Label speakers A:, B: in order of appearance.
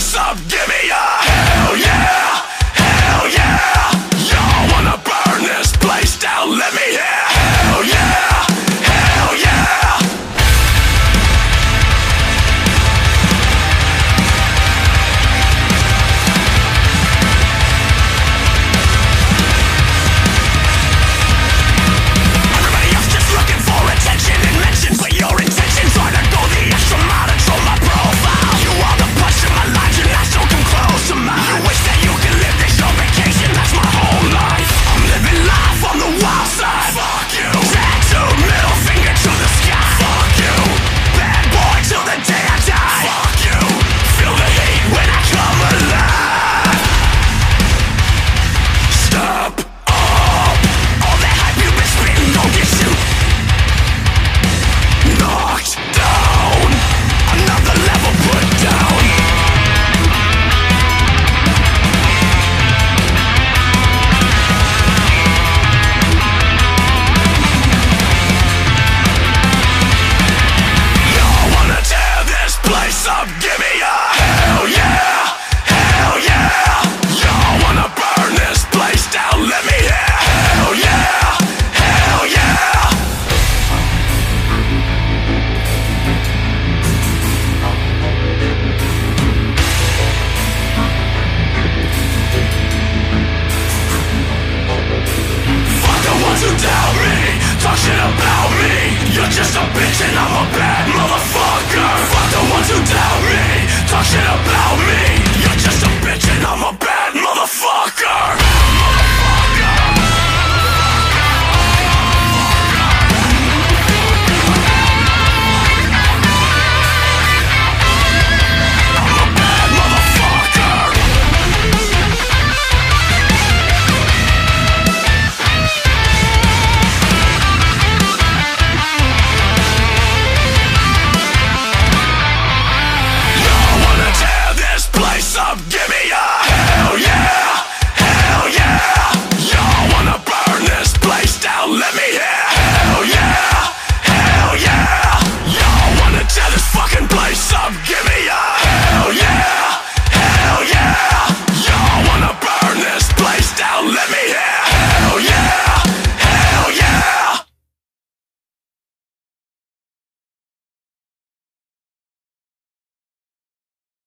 A: Stop. About me. You're just a bitch and I'm a bad motherfucker. Fuck the ones who doubt me. Talk shit about me.